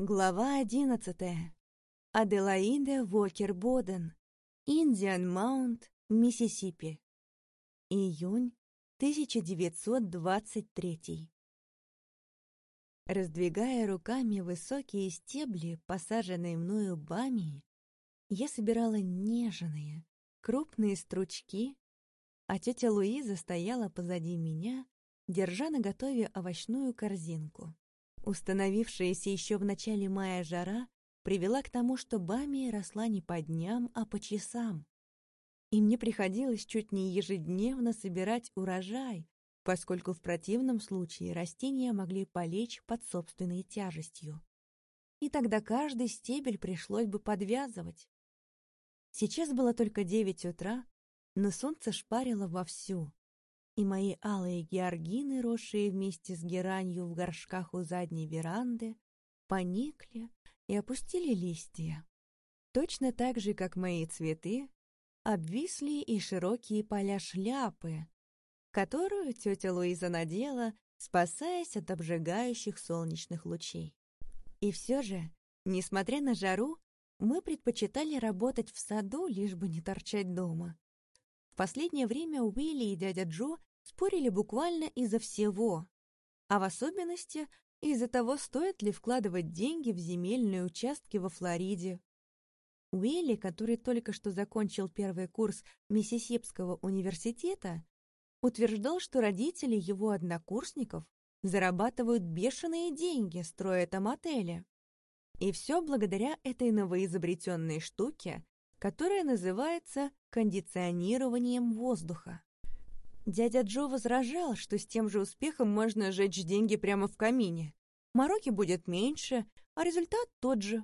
Глава одиннадцатая. Аделаида Вокер Боден. Индиан Маунт, Миссисипи. Июнь 1923. Раздвигая руками высокие стебли, посаженные мною бамии, я собирала нежные, крупные стручки, а тетя Луиза стояла позади меня, держа наготове овощную корзинку. Установившаяся еще в начале мая жара привела к тому, что бамия росла не по дням, а по часам. И мне приходилось чуть не ежедневно собирать урожай, поскольку в противном случае растения могли полечь под собственной тяжестью. И тогда каждый стебель пришлось бы подвязывать. Сейчас было только девять утра, но солнце шпарило вовсю, и мои алые георгины, росшие вместе с геранью в горшках у задней веранды, поникли и опустили листья. Точно так же, как мои цветы, обвисли и широкие поля шляпы, которую тетя Луиза надела, спасаясь от обжигающих солнечных лучей. И все же, несмотря на жару, мы предпочитали работать в саду, лишь бы не торчать дома. В последнее время Уилли и дядя Джо спорили буквально из-за всего, а в особенности из-за того, стоит ли вкладывать деньги в земельные участки во Флориде. Уилли, который только что закончил первый курс Миссисипского университета, утверждал, что родители его однокурсников зарабатывают бешеные деньги, строя там отели. И все благодаря этой новоизобретенной штуке, которая называется кондиционированием воздуха. Дядя Джо возражал, что с тем же успехом можно сжечь деньги прямо в камине. Мороки будет меньше, а результат тот же.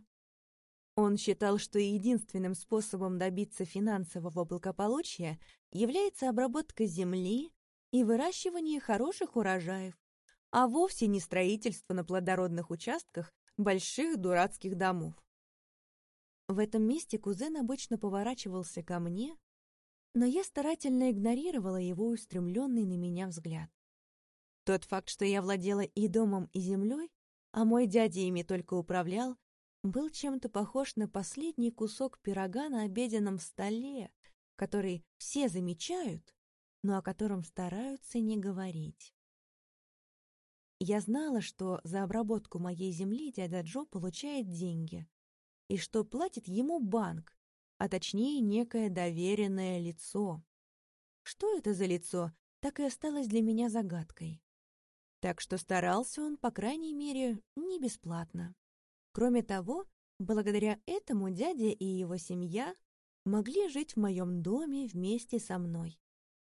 Он считал, что единственным способом добиться финансового благополучия является обработка земли и выращивание хороших урожаев, а вовсе не строительство на плодородных участках больших дурацких домов. В этом месте кузен обычно поворачивался ко мне, но я старательно игнорировала его устремленный на меня взгляд. Тот факт, что я владела и домом, и землей, а мой дядя ими только управлял, был чем-то похож на последний кусок пирога на обеденном столе, который все замечают, но о котором стараются не говорить. Я знала, что за обработку моей земли дядя Джо получает деньги, и что платит ему банк, а точнее некое доверенное лицо. Что это за лицо, так и осталось для меня загадкой. Так что старался он, по крайней мере, не бесплатно. Кроме того, благодаря этому дядя и его семья могли жить в моем доме вместе со мной.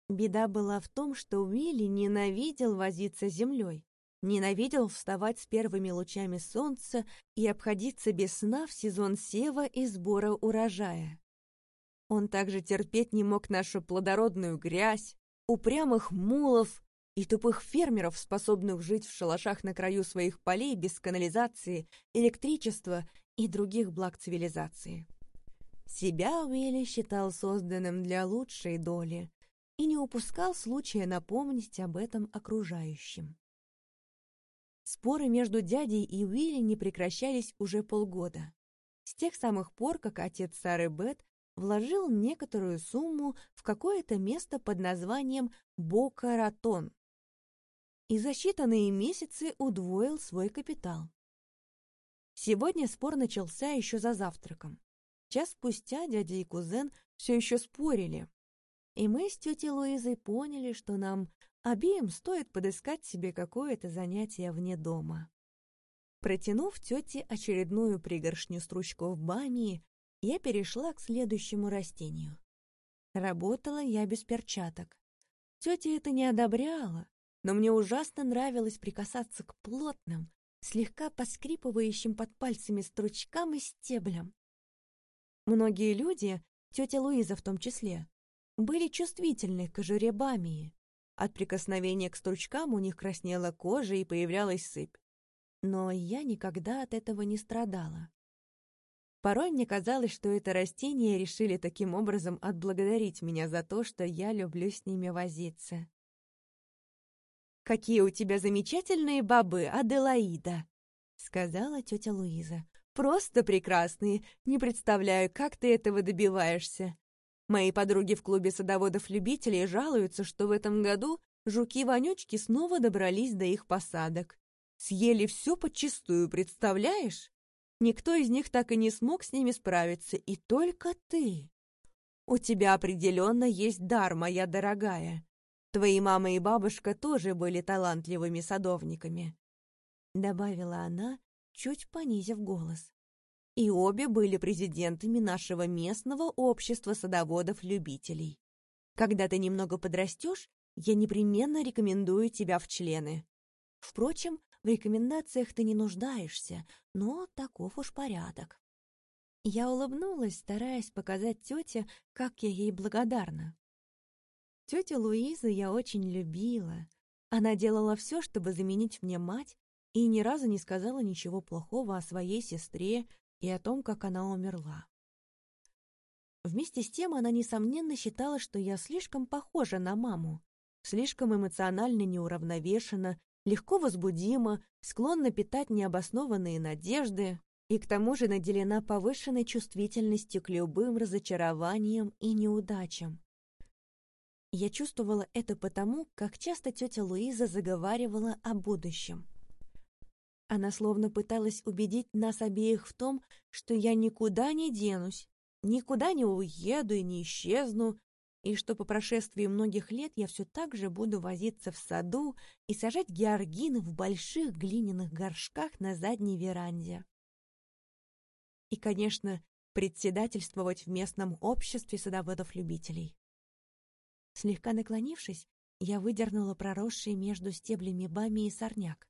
Беда была в том, что Уилли ненавидел возиться с землей, ненавидел вставать с первыми лучами солнца и обходиться без сна в сезон сева и сбора урожая. Он также терпеть не мог нашу плодородную грязь, упрямых мулов и тупых фермеров, способных жить в шалашах на краю своих полей без канализации, электричества и других благ цивилизации. Себя Уилли считал созданным для лучшей доли и не упускал случая напомнить об этом окружающим. Споры между дядей и Уилли не прекращались уже полгода. С тех самых пор, как отец Сары Бет вложил некоторую сумму в какое-то место под названием Бока-Ратон и за считанные месяцы удвоил свой капитал. Сегодня спор начался еще за завтраком. Час спустя дядя и кузен все еще спорили, и мы с тетей Луизой поняли, что нам Обеим стоит подыскать себе какое-то занятие вне дома. Протянув тете очередную пригоршню стручков бамии, я перешла к следующему растению. Работала я без перчаток. Тетя это не одобряла, но мне ужасно нравилось прикасаться к плотным, слегка поскрипывающим под пальцами стручкам и стеблям. Многие люди, тетя Луиза в том числе, были чувствительны к кожуре бамии, от прикосновения к стручкам у них краснела кожа и появлялась сыпь. Но я никогда от этого не страдала. Порой мне казалось, что это растение решили таким образом отблагодарить меня за то, что я люблю с ними возиться. «Какие у тебя замечательные бобы, Аделаида!» — сказала тетя Луиза. «Просто прекрасные. Не представляю, как ты этого добиваешься. Мои подруги в клубе садоводов-любителей жалуются, что в этом году жуки-вонючки снова добрались до их посадок. Съели все подчистую, представляешь? Никто из них так и не смог с ними справиться, и только ты. У тебя определенно есть дар, моя дорогая. Твои мама и бабушка тоже были талантливыми садовниками. Добавила она, чуть понизив голос. И обе были президентами нашего местного общества садоводов-любителей. Когда ты немного подрастешь, я непременно рекомендую тебя в члены. Впрочем, в рекомендациях ты не нуждаешься, но таков уж порядок. Я улыбнулась, стараясь показать тете, как я ей благодарна. Тетю Луизу я очень любила. Она делала все, чтобы заменить мне мать, и ни разу не сказала ничего плохого о своей сестре и о том, как она умерла. Вместе с тем она, несомненно, считала, что я слишком похожа на маму, слишком эмоционально неуравновешена легко возбудима, склонна питать необоснованные надежды и к тому же наделена повышенной чувствительностью к любым разочарованиям и неудачам. Я чувствовала это потому, как часто тетя Луиза заговаривала о будущем. Она словно пыталась убедить нас обеих в том, что я никуда не денусь, никуда не уеду и не исчезну, и что по прошествии многих лет я все так же буду возиться в саду и сажать георгины в больших глиняных горшках на задней веранде. И, конечно, председательствовать в местном обществе садоводов-любителей. Слегка наклонившись, я выдернула проросший между стеблями бами и сорняк.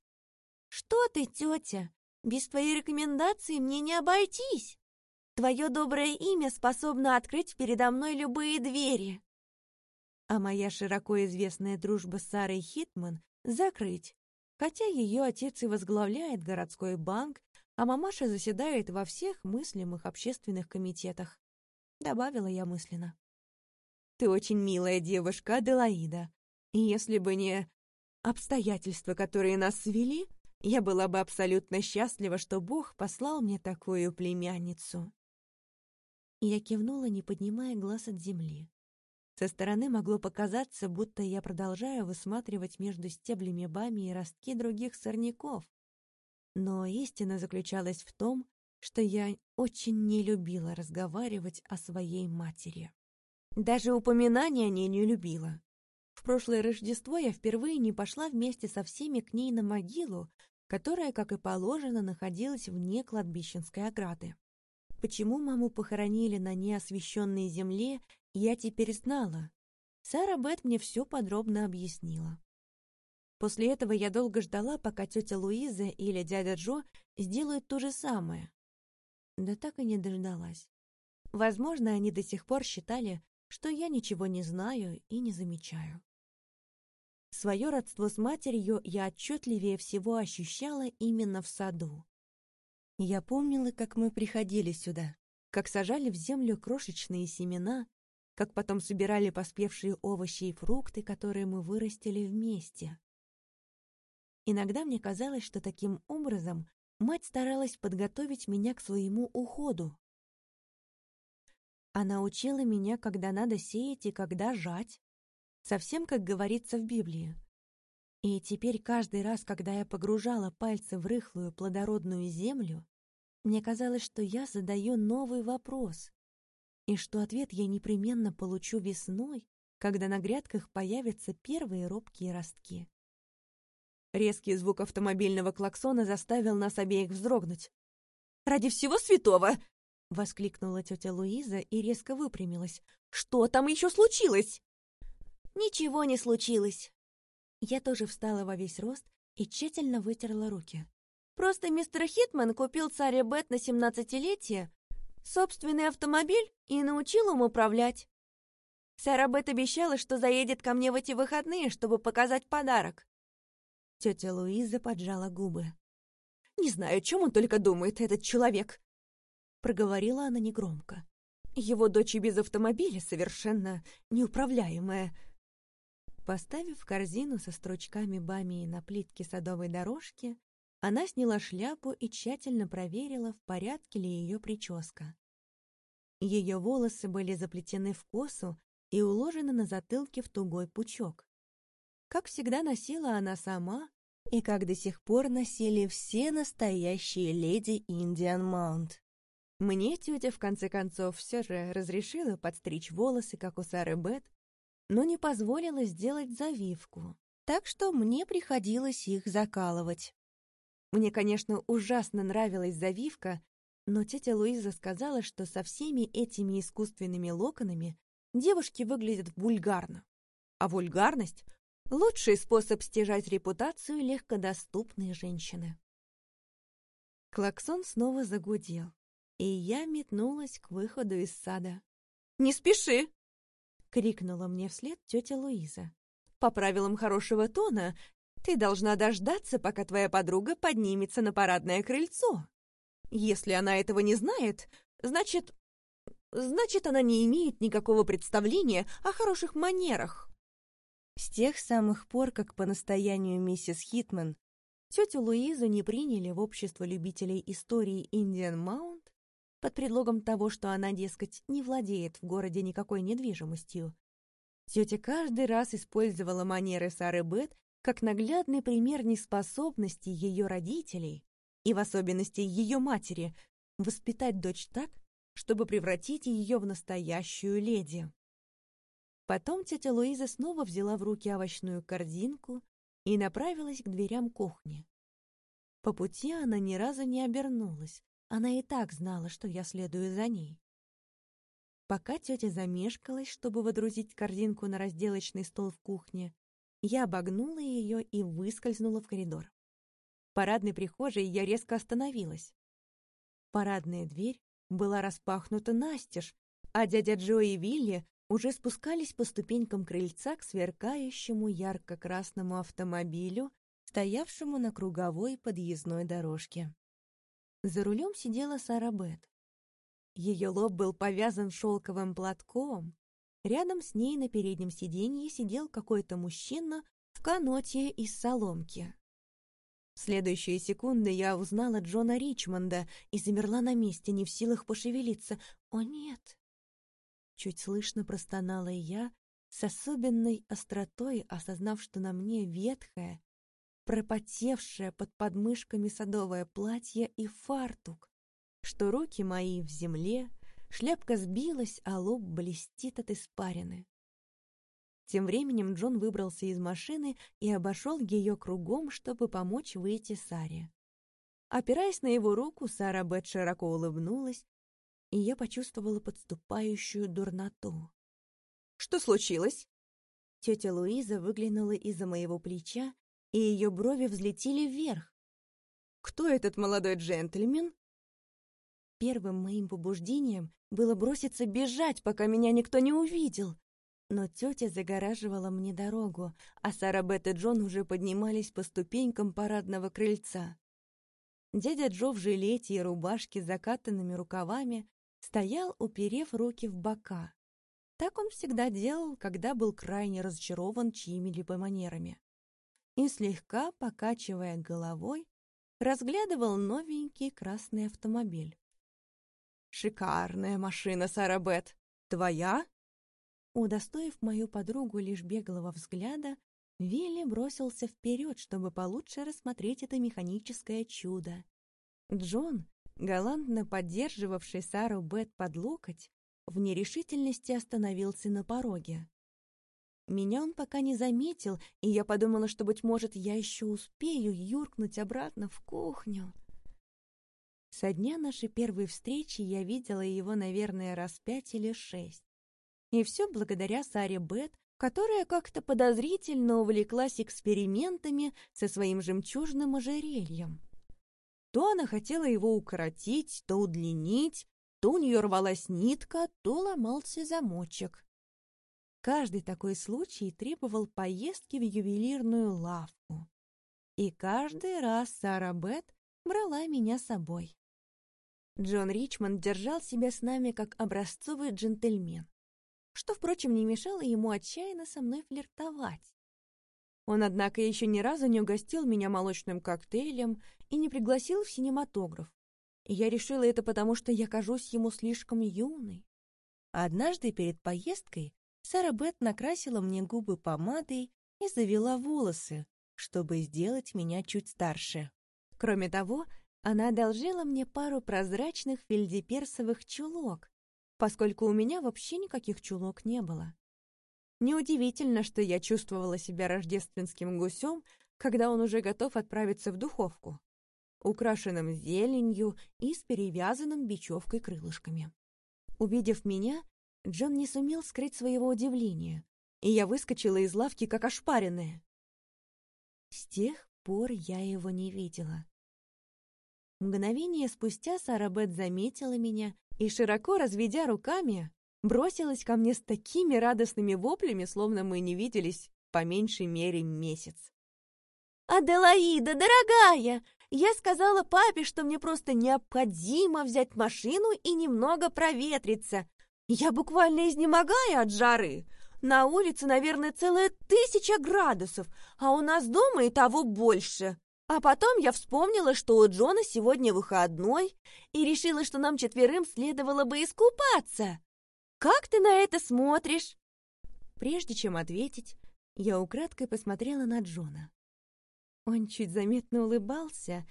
«Что ты, тетя? Без твоей рекомендации мне не обойтись!» Твое доброе имя способно открыть передо мной любые двери а моя широко известная дружба с Сарой Хитман закрыть, хотя ее отец и возглавляет городской банк, а мамаша заседает во всех мыслимых общественных комитетах. Добавила я мысленно. Ты очень милая девушка, Аделаида. Если бы не обстоятельства, которые нас свели, я была бы абсолютно счастлива, что Бог послал мне такую племянницу. Я кивнула, не поднимая глаз от земли. Со стороны могло показаться, будто я продолжаю высматривать между стеблями бами и ростки других сорняков. Но истина заключалась в том, что я очень не любила разговаривать о своей матери. Даже упоминания о ней не любила. Прошлое Рождество я впервые не пошла вместе со всеми к ней на могилу, которая, как и положено, находилась вне кладбищенской ограды. Почему маму похоронили на неосвещенной земле я теперь знала. Сара Бет мне все подробно объяснила. После этого я долго ждала, пока тетя Луиза или дядя Джо сделают то же самое. Да так и не дождалась. Возможно, они до сих пор считали, что я ничего не знаю и не замечаю. Свое родство с матерью я отчетливее всего ощущала именно в саду. Я помнила, как мы приходили сюда, как сажали в землю крошечные семена, как потом собирали поспевшие овощи и фрукты, которые мы вырастили вместе. Иногда мне казалось, что таким образом мать старалась подготовить меня к своему уходу. Она учила меня, когда надо сеять и когда жать, совсем как говорится в Библии. И теперь каждый раз, когда я погружала пальцы в рыхлую плодородную землю, мне казалось, что я задаю новый вопрос, и что ответ я непременно получу весной, когда на грядках появятся первые робкие ростки. Резкий звук автомобильного клаксона заставил нас обеих вздрогнуть. «Ради всего святого!» — воскликнула тетя Луиза и резко выпрямилась. «Что там еще случилось?» «Ничего не случилось!» Я тоже встала во весь рост и тщательно вытерла руки. «Просто мистер Хитман купил царе Бет на семнадцатилетие собственный автомобиль и научил им управлять. Сара Бет обещала, что заедет ко мне в эти выходные, чтобы показать подарок. Тетя Луиза поджала губы. «Не знаю, о чем он только думает, этот человек», — проговорила она негромко. «Его дочь без автомобиля совершенно неуправляемая». Поставив корзину со стручками бамии на плитке садовой дорожки, Она сняла шляпу и тщательно проверила, в порядке ли ее прическа. Ее волосы были заплетены в косу и уложены на затылке в тугой пучок. Как всегда носила она сама, и как до сих пор носили все настоящие леди Индиан Маунт. Мне тетя, в конце концов, все же разрешила подстричь волосы, как у Сары Бет, но не позволила сделать завивку, так что мне приходилось их закалывать. Мне, конечно, ужасно нравилась завивка, но тетя Луиза сказала, что со всеми этими искусственными локонами девушки выглядят вульгарно. А вульгарность — лучший способ стяжать репутацию легкодоступной женщины. Клаксон снова загудел, и я метнулась к выходу из сада. «Не спеши!» — крикнула мне вслед тетя Луиза. «По правилам хорошего тона ты должна дождаться, пока твоя подруга поднимется на парадное крыльцо. Если она этого не знает, значит... Значит, она не имеет никакого представления о хороших манерах. С тех самых пор, как по настоянию миссис Хитман тетю Луизу не приняли в общество любителей истории Индиан Маунт под предлогом того, что она, дескать, не владеет в городе никакой недвижимостью, тетя каждый раз использовала манеры Сары Бет как наглядный пример неспособности ее родителей, и в особенности ее матери, воспитать дочь так, чтобы превратить ее в настоящую леди. Потом тетя Луиза снова взяла в руки овощную корзинку и направилась к дверям кухни. По пути она ни разу не обернулась, она и так знала, что я следую за ней. Пока тетя замешкалась, чтобы водрузить корзинку на разделочный стол в кухне, я обогнула ее и выскользнула в коридор. В парадной прихожей я резко остановилась. Парадная дверь была распахнута настежь, а дядя Джо и Вилли уже спускались по ступенькам крыльца к сверкающему ярко-красному автомобилю, стоявшему на круговой подъездной дорожке. За рулем сидела Сара Бет. Ее лоб был повязан шелковым платком, Рядом с ней на переднем сиденье сидел какой-то мужчина в каноте из соломки. В следующие секунды я узнала Джона Ричмонда и замерла на месте, не в силах пошевелиться. «О, нет!» Чуть слышно простонала я, с особенной остротой осознав, что на мне ветхое, пропотевшее под подмышками садовое платье и фартук, что руки мои в земле, Шляпка сбилась, а лоб блестит от испарины. Тем временем Джон выбрался из машины и обошел ее кругом, чтобы помочь выйти Саре. Опираясь на его руку, Сара Бет широко улыбнулась, и я почувствовала подступающую дурноту. «Что случилось?» Тетя Луиза выглянула из-за моего плеча, и ее брови взлетели вверх. «Кто этот молодой джентльмен?» Первым моим побуждением было броситься бежать, пока меня никто не увидел. Но тетя загораживала мне дорогу, а Сара Бет и Джон уже поднимались по ступенькам парадного крыльца. Дядя Джо в жилете и рубашке с закатанными рукавами стоял, уперев руки в бока. Так он всегда делал, когда был крайне разочарован чьими-либо манерами. И слегка, покачивая головой, разглядывал новенький красный автомобиль. «Шикарная машина, Сара Бет! Твоя?» Удостоив мою подругу лишь беглого взгляда, Вилли бросился вперед, чтобы получше рассмотреть это механическое чудо. Джон, галантно поддерживавший Сару Бет под локоть, в нерешительности остановился на пороге. Меня он пока не заметил, и я подумала, что, быть может, я еще успею юркнуть обратно в кухню. Со дня нашей первой встречи я видела его, наверное, раз пять или шесть. И все благодаря Саре Бет, которая как-то подозрительно увлеклась экспериментами со своим жемчужным ожерельем. То она хотела его укоротить, то удлинить, то у нее рвалась нитка, то ломался замочек. Каждый такой случай требовал поездки в ювелирную лавку. И каждый раз Сара Бет брала меня с собой. Джон Ричмонд держал себя с нами как образцовый джентльмен, что, впрочем, не мешало ему отчаянно со мной флиртовать. Он, однако, еще ни разу не угостил меня молочным коктейлем и не пригласил в синематограф. И я решила это потому, что я кажусь ему слишком юной. Однажды перед поездкой Сара Бет накрасила мне губы помадой и завела волосы, чтобы сделать меня чуть старше. Кроме того, она одолжила мне пару прозрачных фельдеперсовых чулок, поскольку у меня вообще никаких чулок не было. Неудивительно, что я чувствовала себя рождественским гусем, когда он уже готов отправиться в духовку, украшенным зеленью и с перевязанным бечевкой крылышками. Увидев меня, Джон не сумел скрыть своего удивления, и я выскочила из лавки, как ошпаренная. С тех пор я его не видела. Мгновение спустя Сара Бет заметила меня и, широко разведя руками, бросилась ко мне с такими радостными воплями, словно мы не виделись по меньшей мере месяц. «Аделаида, дорогая, я сказала папе, что мне просто необходимо взять машину и немного проветриться. Я буквально изнемогаю от жары. На улице, наверное, целая тысяча градусов, а у нас дома и того больше. А потом я вспомнила, что у Джона сегодня выходной, и решила, что нам четверым следовало бы искупаться. Как ты на это смотришь?» Прежде чем ответить, я украдкой посмотрела на Джона. Он чуть заметно улыбался,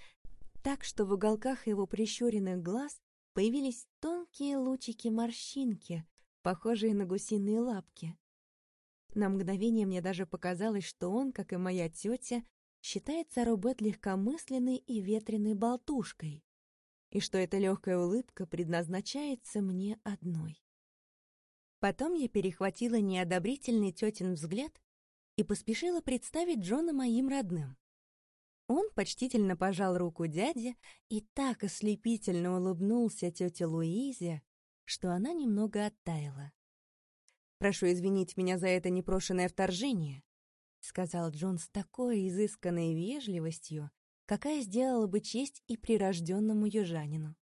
так что в уголках его прищуренных глаз появились тонкие лучики-морщинки, похожие на гусиные лапки. На мгновение мне даже показалось, что он, как и моя тетя, считается Робет легкомысленной и ветреной болтушкой, и что эта легкая улыбка предназначается мне одной. Потом я перехватила неодобрительный тетин взгляд и поспешила представить Джона моим родным. Он почтительно пожал руку дяде и так ослепительно улыбнулся тете Луизе, что она немного оттаяла. «Прошу извинить меня за это непрошенное вторжение», — сказал Джон с такой изысканной вежливостью, какая сделала бы честь и прирожденному южанину.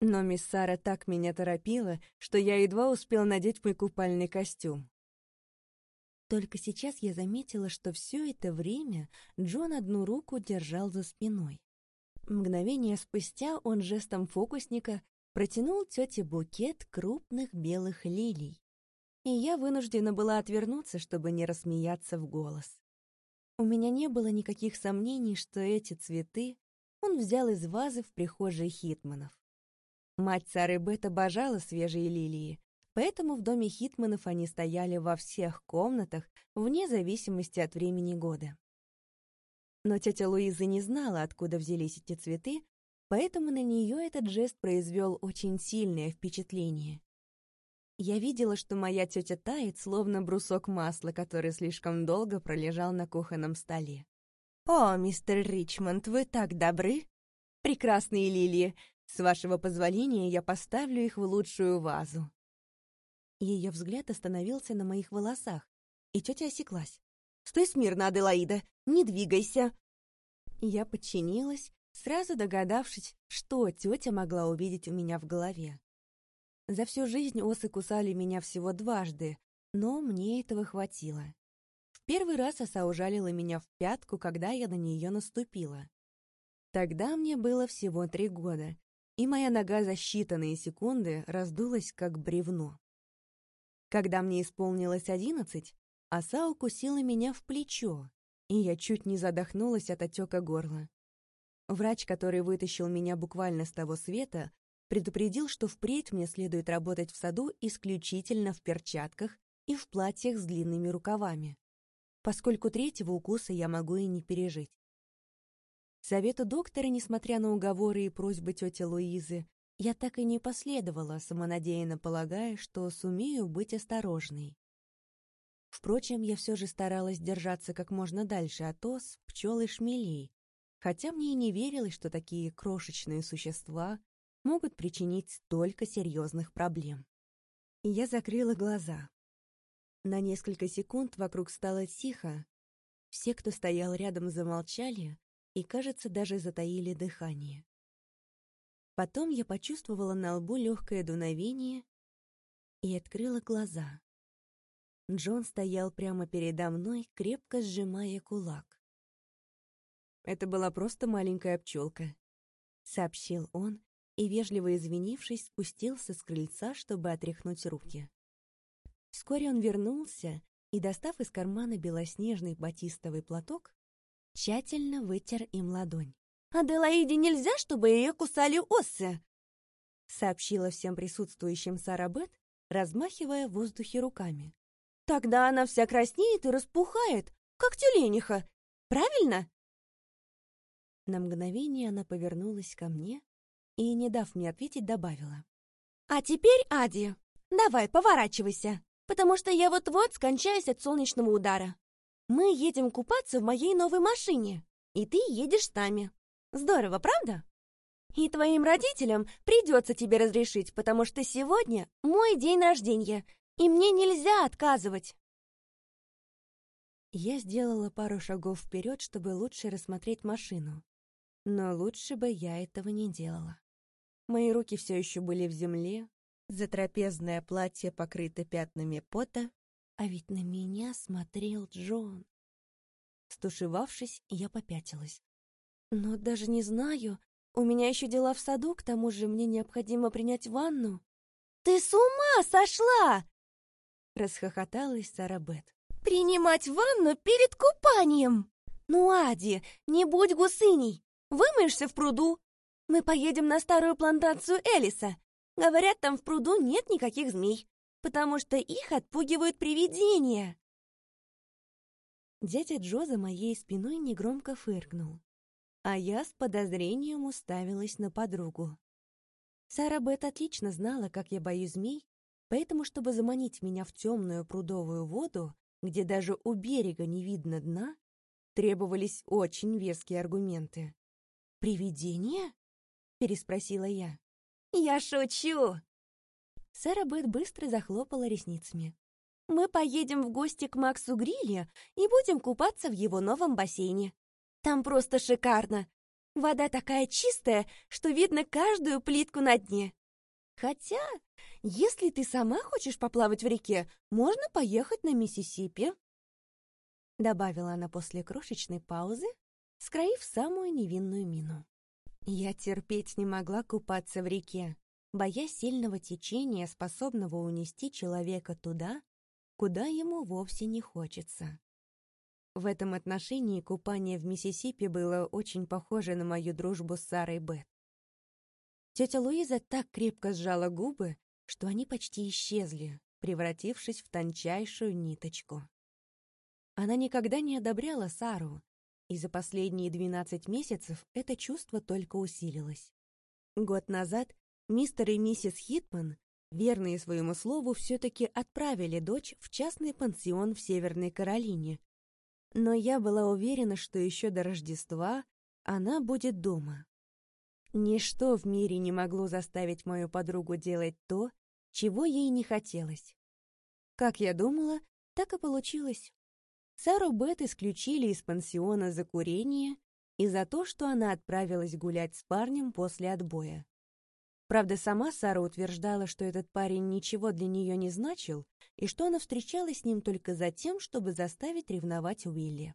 Но мисс Сара так меня торопила, что я едва успел надеть мой купальный костюм. Только сейчас я заметила, что все это время Джон одну руку держал за спиной. Мгновение спустя он жестом фокусника протянул тете букет крупных белых лилий, и я вынуждена была отвернуться, чтобы не рассмеяться в голос. У меня не было никаких сомнений, что эти цветы он взял из вазы в прихожей Хитманов. Мать Сары Бет обожала свежие лилии, поэтому в доме Хитманов они стояли во всех комнатах, вне зависимости от времени года. Но тетя Луиза не знала, откуда взялись эти цветы, поэтому на нее этот жест произвел очень сильное впечатление. Я видела, что моя тетя тает, словно брусок масла, который слишком долго пролежал на кухонном столе. «О, мистер Ричмонд, вы так добры! Прекрасные лилии! С вашего позволения я поставлю их в лучшую вазу». Ее взгляд остановился на моих волосах, и тетя осеклась. «Стой смирно, Аделаида! Не двигайся!» Я подчинилась, сразу догадавшись, что тетя могла увидеть у меня в голове. За всю жизнь осы кусали меня всего дважды, но мне этого хватило. В первый раз оса ужалила меня в пятку, когда я на нее наступила. Тогда мне было всего три года, и моя нога за считанные секунды раздулась, как бревно. Когда мне исполнилось одиннадцать, оса укусила меня в плечо, и я чуть не задохнулась от отека горла. Врач, который вытащил меня буквально с того света, предупредил, что впредь мне следует работать в саду исключительно в перчатках и в платьях с длинными рукавами, поскольку третьего укуса я могу и не пережить. Совету доктора, несмотря на уговоры и просьбы тети Луизы, я так и не последовала, самонадеянно полагая, что сумею быть осторожной. Впрочем, я все же старалась держаться как можно дальше от ос, пчел и шмелей, хотя мне и не верилось, что такие крошечные существа могут причинить столько серьезных проблем. И я закрыла глаза. На несколько секунд вокруг стало тихо. Все, кто стоял рядом, замолчали, и, кажется, даже затаили дыхание. Потом я почувствовала на лбу легкое дуновение и открыла глаза. Джон стоял прямо передо мной, крепко сжимая кулак. «Это была просто маленькая пчелка», — сообщил он, и, вежливо извинившись, спустился с крыльца, чтобы отряхнуть руки. Вскоре он вернулся и, достав из кармана белоснежный батистовый платок, тщательно вытер им ладонь. «Аделаиде нельзя, чтобы ее кусали осы!» сообщила всем присутствующим Сара Бет, размахивая в воздухе руками. «Тогда она вся краснеет и распухает, как тюлениха, правильно?» На мгновение она повернулась ко мне и, не дав мне ответить, добавила. «А теперь, Ади, давай, поворачивайся, потому что я вот-вот скончаюсь от солнечного удара. Мы едем купаться в моей новой машине, и ты едешь с нами. Здорово, правда? И твоим родителям придется тебе разрешить, потому что сегодня мой день рождения, и мне нельзя отказывать». Я сделала пару шагов вперед, чтобы лучше рассмотреть машину. Но лучше бы я этого не делала. Мои руки все еще были в земле, затрапезное платье покрыто пятнами пота, а ведь на меня смотрел Джон. Стушевавшись, я попятилась. Но даже не знаю, у меня еще дела в саду, к тому же мне необходимо принять ванну. «Ты с ума сошла!» Расхохоталась Сара Бет. «Принимать ванну перед купанием! Ну, Ади, не будь гусыней! Вымоешься в пруду! Мы поедем на старую плантацию Элиса. Говорят, там в пруду нет никаких змей, потому что их отпугивают привидения!» Дядя Джо за моей спиной негромко фыркнул а я с подозрением уставилась на подругу. Сара Бет отлично знала, как я боюсь змей, поэтому, чтобы заманить меня в темную прудовую воду, где даже у берега не видно дна, требовались очень веские аргументы. «Привидение?» — переспросила я. «Я шучу!» Сара Бет быстро захлопала ресницами. «Мы поедем в гости к Максу Гриле и будем купаться в его новом бассейне. Там просто шикарно. Вода такая чистая, что видно каждую плитку на дне. Хотя, если ты сама хочешь поплавать в реке, можно поехать на Миссисипи. Добавила она после крошечной паузы, скроив самую невинную мину. Я терпеть не могла купаться в реке, боясь сильного течения, способного унести человека туда, куда ему вовсе не хочется. В этом отношении купание в Миссисипи было очень похоже на мою дружбу с Сарой Бет. Тетя Луиза так крепко сжала губы, что они почти исчезли, превратившись в тончайшую ниточку. Она никогда не одобряла Сару, и за последние 12 месяцев это чувство только усилилось. Год назад мистер и миссис Хитман, верные своему слову, все-таки отправили дочь в частный пансион в Северной Каролине, но я была уверена, что еще до Рождества она будет дома. Ничто в мире не могло заставить мою подругу делать то, чего ей не хотелось. Как я думала, так и получилось. Сару Бет исключили из пансиона за курение и за то, что она отправилась гулять с парнем после отбоя. Правда, сама Сара утверждала, что этот парень ничего для нее не значил, и что она встречалась с ним только за тем, чтобы заставить ревновать Уилли.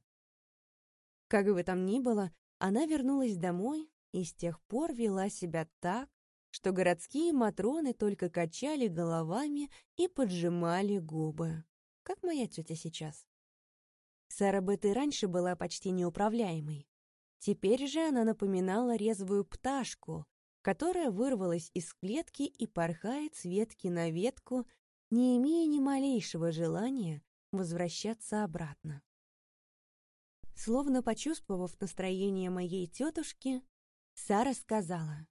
Как бы там ни было, она вернулась домой и с тех пор вела себя так, что городские матроны только качали головами и поджимали губы, как моя тетя сейчас. Сара Бет раньше была почти неуправляемой. Теперь же она напоминала резвую пташку, которая вырвалась из клетки и порхает с ветки на ветку, не имея ни малейшего желания возвращаться обратно. Словно почувствовав настроение моей тетушки, Сара сказала,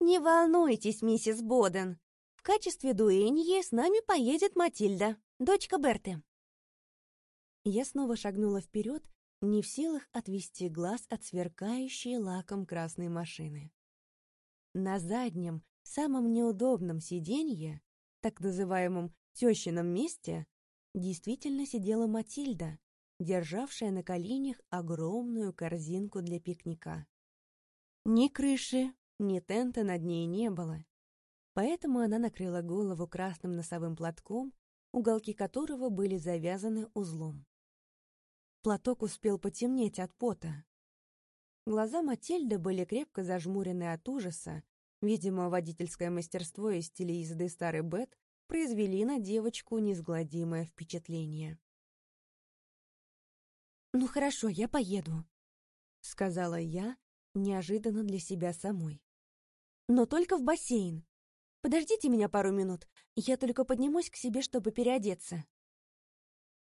«Не волнуйтесь, миссис Боден, в качестве дуэньи с нами поедет Матильда, дочка Берты». Я снова шагнула вперед, не в силах отвести глаз от сверкающей лаком красной машины. На заднем, самом неудобном сиденье, так называемом тещином месте, действительно сидела Матильда, державшая на коленях огромную корзинку для пикника. Ни крыши, ни тента над ней не было, поэтому она накрыла голову красным носовым платком уголки которого были завязаны узлом. Платок успел потемнеть от пота. Глаза Матильды были крепко зажмурены от ужаса. Видимо, водительское мастерство и стиль езды старый Бет произвели на девочку неизгладимое впечатление. «Ну хорошо, я поеду», — сказала я, неожиданно для себя самой. «Но только в бассейн. Подождите меня пару минут, я только поднимусь к себе, чтобы переодеться».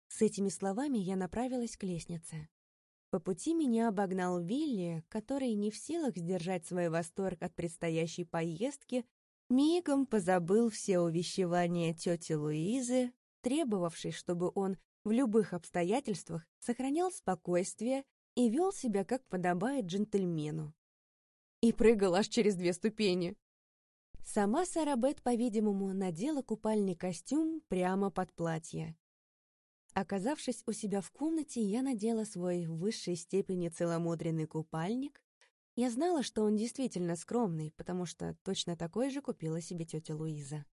С этими словами я направилась к лестнице. По пути меня обогнал Вилли, который не в силах сдержать свой восторг от предстоящей поездки, мигом позабыл все увещевания тети Луизы, требовавшей, чтобы он в любых обстоятельствах сохранял спокойствие и вел себя, как подобает джентльмену. И прыгал аж через две ступени. Сама Сара Бет, по-видимому, надела купальный костюм прямо под платье. Оказавшись у себя в комнате, я надела свой в высшей степени целомудренный купальник. Я знала, что он действительно скромный, потому что точно такой же купила себе тетя Луиза.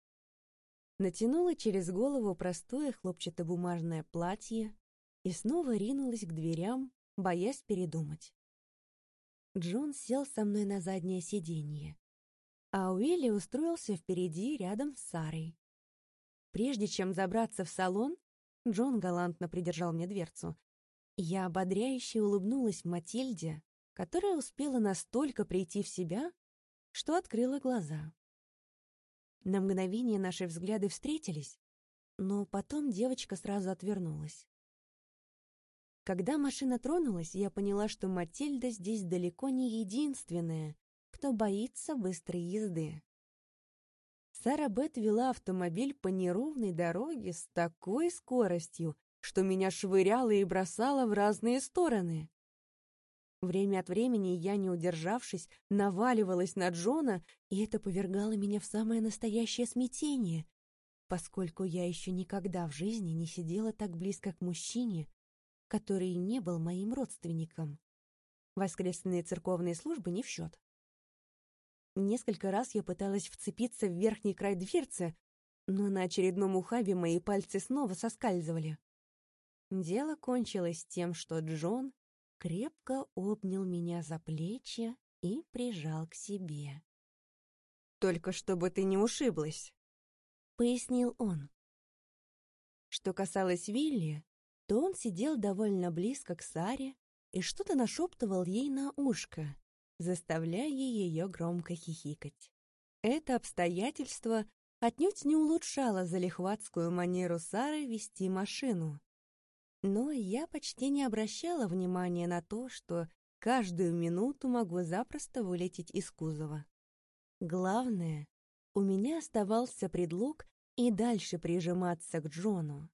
Натянула через голову простое хлопчатобумажное платье и снова ринулась к дверям, боясь передумать. Джон сел со мной на заднее сиденье, а Уилли устроился впереди рядом с Сарой. Прежде чем забраться в салон, Джон галантно придержал мне дверцу. Я ободряюще улыбнулась Матильде, которая успела настолько прийти в себя, что открыла глаза. На мгновение наши взгляды встретились, но потом девочка сразу отвернулась. Когда машина тронулась, я поняла, что Матильда здесь далеко не единственная, кто боится быстрой езды. Сара Бет вела автомобиль по неровной дороге с такой скоростью, что меня швыряло и бросало в разные стороны. Время от времени я, не удержавшись, наваливалась на Джона, и это повергало меня в самое настоящее смятение, поскольку я еще никогда в жизни не сидела так близко к мужчине, который не был моим родственником. Воскресные церковные службы не в счет. Несколько раз я пыталась вцепиться в верхний край дверцы, но на очередном ухабе мои пальцы снова соскальзывали. Дело кончилось тем, что Джон крепко обнял меня за плечи и прижал к себе. «Только чтобы ты не ушиблась», — пояснил он. Что касалось Вилли, то он сидел довольно близко к Саре и что-то нашептывал ей на ушко, заставляя ее громко хихикать. Это обстоятельство отнюдь не улучшало залихватскую манеру Сары вести машину. Но я почти не обращала внимания на то, что каждую минуту могу запросто вылететь из кузова. Главное, у меня оставался предлог и дальше прижиматься к Джону.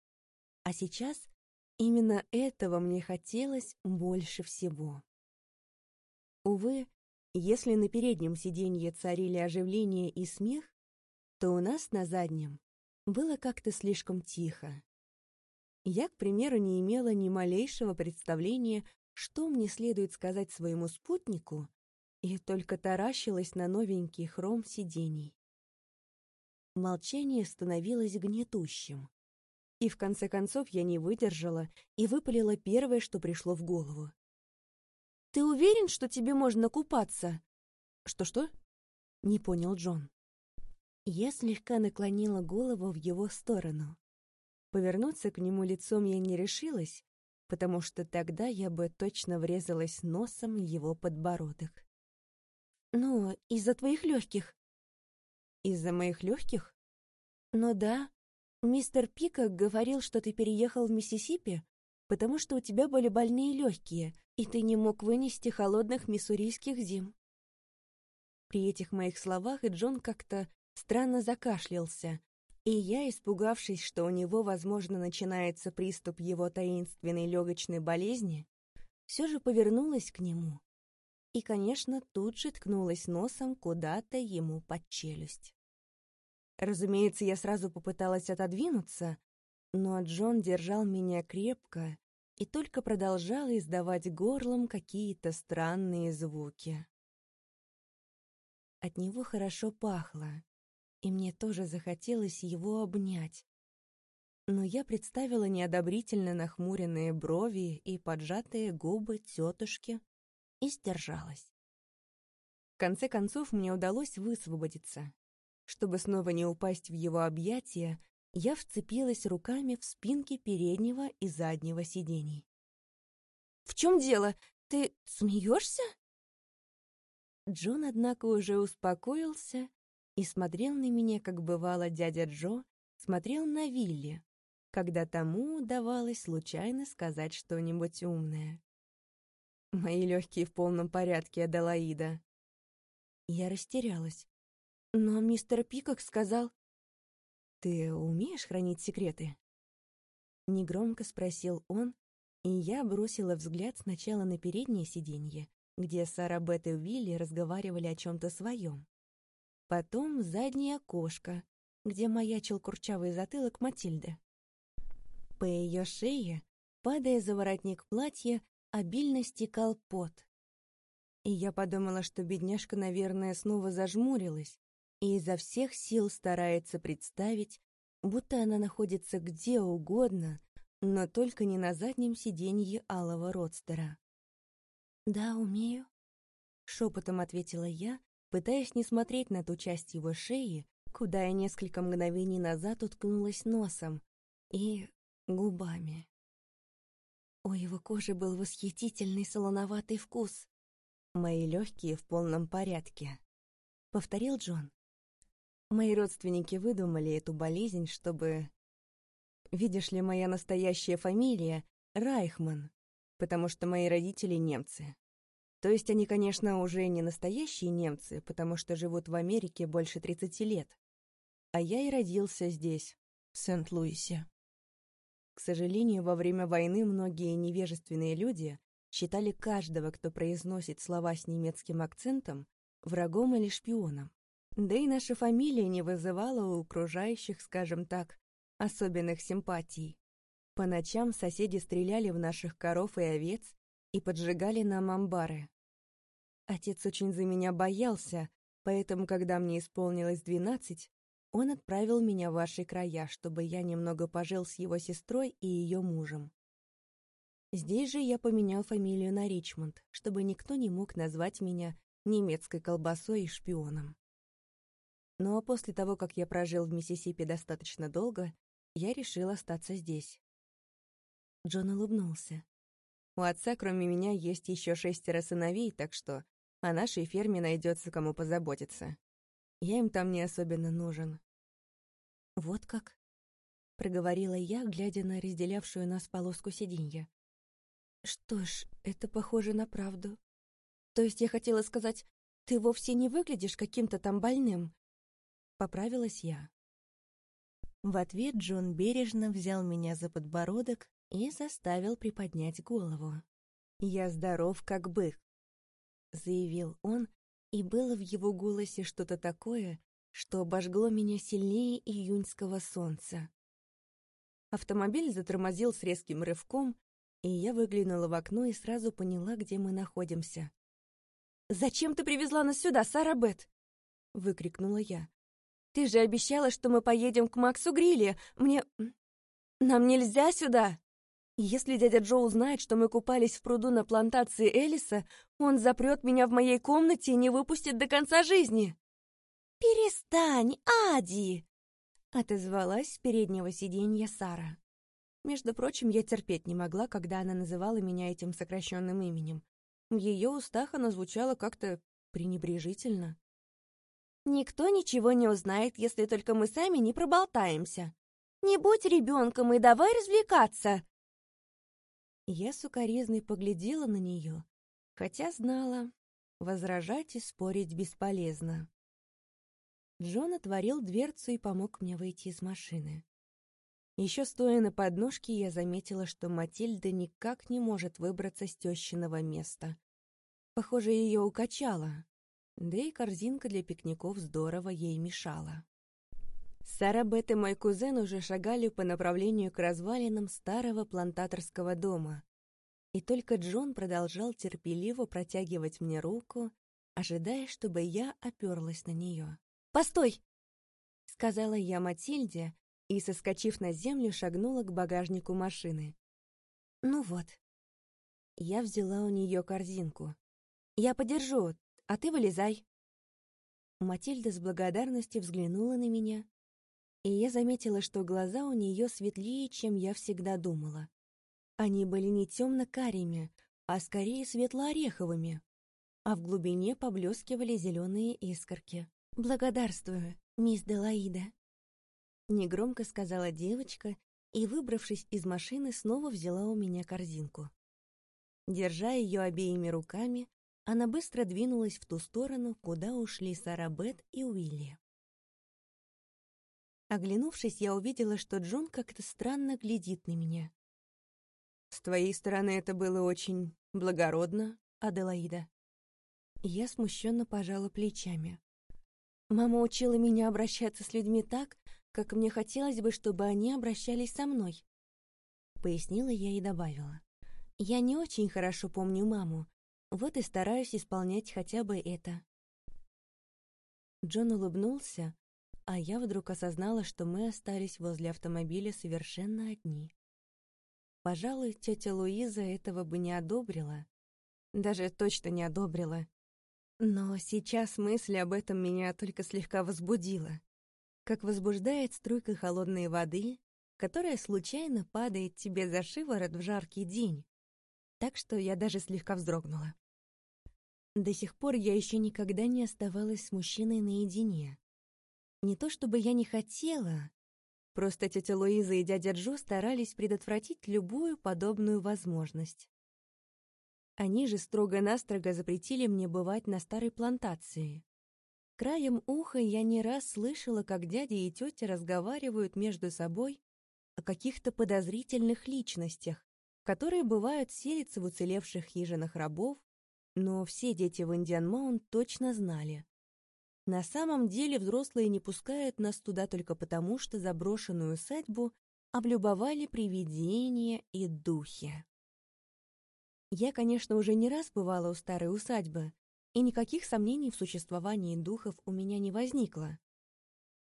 А сейчас именно этого мне хотелось больше всего. Увы, если на переднем сиденье царили оживление и смех, то у нас на заднем было как-то слишком тихо. Я, к примеру, не имела ни малейшего представления, что мне следует сказать своему спутнику, и только таращилась на новенький хром сидений. Молчание становилось гнетущим. И в конце концов я не выдержала и выпалила первое, что пришло в голову. Ты уверен, что тебе можно купаться?» «Что-что?» — не понял Джон. Я слегка наклонила голову в его сторону. Повернуться к нему лицом я не решилась, потому что тогда я бы точно врезалась носом в его подбородок. «Ну, из-за твоих легких». «Из-за моих легких?» «Ну да. Мистер Пика говорил, что ты переехал в Миссисипи, потому что у тебя были больные легкие, и ты не мог вынести холодных миссурийских зим. При этих моих словах Джон как-то странно закашлялся, и я, испугавшись, что у него, возможно, начинается приступ его таинственной легочной болезни, все же повернулась к нему и, конечно, тут же ткнулась носом куда-то ему под челюсть. Разумеется, я сразу попыталась отодвинуться, но Джон держал меня крепко и только продолжал издавать горлом какие-то странные звуки. От него хорошо пахло, и мне тоже захотелось его обнять. но я представила неодобрительно нахмуренные брови и поджатые губы тетушки и сдержалась. В конце концов, мне удалось высвободиться. Чтобы снова не упасть в его объятия, я вцепилась руками в спинки переднего и заднего сидений. «В чем дело? Ты смеешься?» Джон, однако, уже успокоился и смотрел на меня, как бывало дядя Джо, смотрел на Вилли, когда тому удавалось случайно сказать что-нибудь умное. Мои легкие в полном порядке, Аделаида. Я растерялась. Но мистер Пикок сказал... «Ты умеешь хранить секреты?» Негромко спросил он, и я бросила взгляд сначала на переднее сиденье, где Сара Бет и Вилли разговаривали о чем-то своем. Потом заднее окошко, где маячил курчавый затылок Матильды. По ее шее, падая за воротник платья, обильно стекал пот. И я подумала, что бедняжка, наверное, снова зажмурилась и изо всех сил старается представить, будто она находится где угодно, но только не на заднем сиденье алого родстера. «Да, умею», — шепотом ответила я, пытаясь не смотреть на ту часть его шеи, куда я несколько мгновений назад уткнулась носом и губами. У его кожи был восхитительный солоноватый вкус. «Мои легкие в полном порядке», — повторил Джон. «Мои родственники выдумали эту болезнь, чтобы Видишь ли, моя настоящая фамилия — Райхман, потому что мои родители немцы. То есть они, конечно, уже не настоящие немцы, потому что живут в Америке больше 30 лет. А я и родился здесь, в Сент-Луисе. К сожалению, во время войны многие невежественные люди считали каждого, кто произносит слова с немецким акцентом, врагом или шпионом. Да и наша фамилия не вызывала у окружающих, скажем так, особенных симпатий. По ночам соседи стреляли в наших коров и овец и поджигали нам амбары. Отец очень за меня боялся, поэтому, когда мне исполнилось двенадцать, он отправил меня в ваши края, чтобы я немного пожил с его сестрой и ее мужем. Здесь же я поменял фамилию на Ричмонд, чтобы никто не мог назвать меня немецкой колбасой и шпионом. А после того, как я прожил в Миссисипи достаточно долго, я решил остаться здесь. Джон улыбнулся. У отца, кроме меня, есть еще шестеро сыновей, так что о нашей ферме найдется кому позаботиться. Я им там не особенно нужен. Вот как? Проговорила я, глядя на разделявшую нас полоску сиденья. Что ж, это похоже на правду. То есть я хотела сказать, ты вовсе не выглядишь каким-то там больным. Поправилась я. В ответ Джон бережно взял меня за подбородок и заставил приподнять голову. «Я здоров, как бык», — заявил он, и было в его голосе что-то такое, что обожгло меня сильнее июньского солнца. Автомобиль затормозил с резким рывком, и я выглянула в окно и сразу поняла, где мы находимся. «Зачем ты привезла нас сюда, Сара Бет?» — выкрикнула я. Ты же обещала, что мы поедем к Максу Грилли. Мне... Нам нельзя сюда. Если дядя Джо узнает, что мы купались в пруду на плантации Элиса, он запрет меня в моей комнате и не выпустит до конца жизни. «Перестань, Ади!» — отозвалась с переднего сиденья Сара. Между прочим, я терпеть не могла, когда она называла меня этим сокращенным именем. В ее устах оно звучало как-то пренебрежительно. Никто ничего не узнает, если только мы сами не проболтаемся. Не будь ребенком и давай развлекаться. Я сукоризной поглядела на нее, хотя знала, возражать и спорить бесполезно. Джон отворил дверцу и помог мне выйти из машины. Еще стоя на подножке, я заметила, что Матильда никак не может выбраться с тещиного места. Похоже, ее укачало да и корзинка для пикников здорово ей мешала. Сара Бет и мой кузен уже шагали по направлению к развалинам старого плантаторского дома. И только Джон продолжал терпеливо протягивать мне руку, ожидая, чтобы я оперлась на нее. «Постой!» — сказала я Матильде, и, соскочив на землю, шагнула к багажнику машины. «Ну вот». Я взяла у нее корзинку. «Я подержу, а ты вылезай». Матильда с благодарностью взглянула на меня, и я заметила, что глаза у нее светлее, чем я всегда думала. Они были не темно-карими, а скорее светло-ореховыми, а в глубине поблескивали зеленые искорки. «Благодарствую, мисс Делаида», — негромко сказала девочка и, выбравшись из машины, снова взяла у меня корзинку. Держа ее обеими руками, она быстро двинулась в ту сторону, куда ушли Сара Бет и Уилли. Оглянувшись, я увидела, что Джон как-то странно глядит на меня. «С твоей стороны это было очень благородно, Аделаида». Я смущенно пожала плечами. Мама учила меня обращаться с людьми так, как мне хотелось бы, чтобы они обращались со мной. Пояснила я и добавила. Я не очень хорошо помню маму, вот и стараюсь исполнять хотя бы это. Джон улыбнулся, а я вдруг осознала, что мы остались возле автомобиля совершенно одни. Пожалуй, тетя Луиза этого бы не одобрила. Даже точно не одобрила. Но сейчас мысль об этом меня только слегка возбудила. Как возбуждает струйка холодной воды, которая случайно падает тебе за шиворот в жаркий день. Так что я даже слегка вздрогнула. До сих пор я еще никогда не оставалась с мужчиной наедине. Не то чтобы я не хотела, просто тетя Луиза и дядя Джо старались предотвратить любую подобную возможность. Они же строго-настрого запретили мне бывать на старой плантации. Краем уха я не раз слышала, как дядя и тетя разговаривают между собой о каких-то подозрительных личностях, которые бывают селятся в уцелевших хижинах рабов, но все дети в Индиан-Маунт точно знали. На самом деле взрослые не пускают нас туда только потому, что заброшенную усадьбу облюбовали привидения и духи. Я, конечно, уже не раз бывала у старой усадьбы, и никаких сомнений в существовании духов у меня не возникло.